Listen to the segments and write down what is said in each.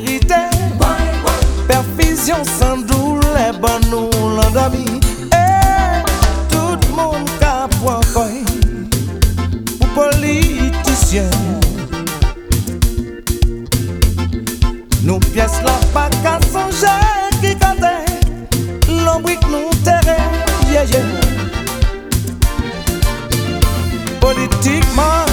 vérité. Perfision sans doule nous l'endormi eh, Tout le monde Qu'a point Pour politicien. Nous pièce la pas qu'à songer Qui cante L'ombre que nous terrer yeah, yeah. Politiquement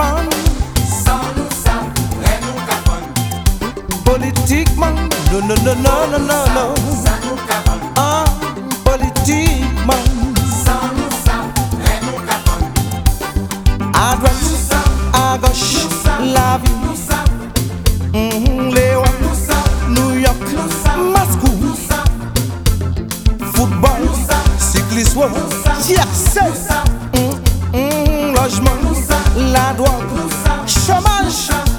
fan San nou san, re nou ka fan Politikman, no no no no no no no. San nou ka fan Ah, politikman San nou san, re nou ka fan A drat, a goch, la vi Nou san, Lewa, New York, Moscou. Football, sikliswa, jersey logement, la drogue, chômage.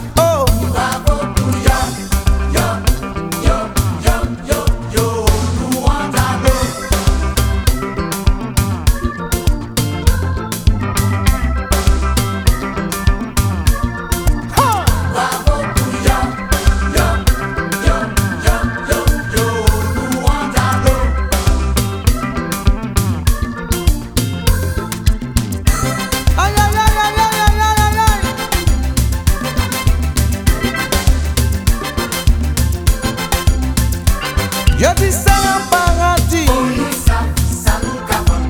Yo di sa an paradis. Olisa, sa nou kapon.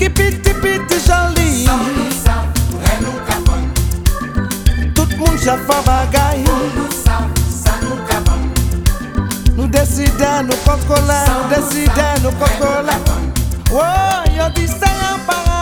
Ki piti piti joli. Sa olisa, re nou kapon. Tout moun chafan bagay. Olisa, sa nou kapon. Nou deside nou kontrole Nou deside nou kontrole Yo di sa an paradis.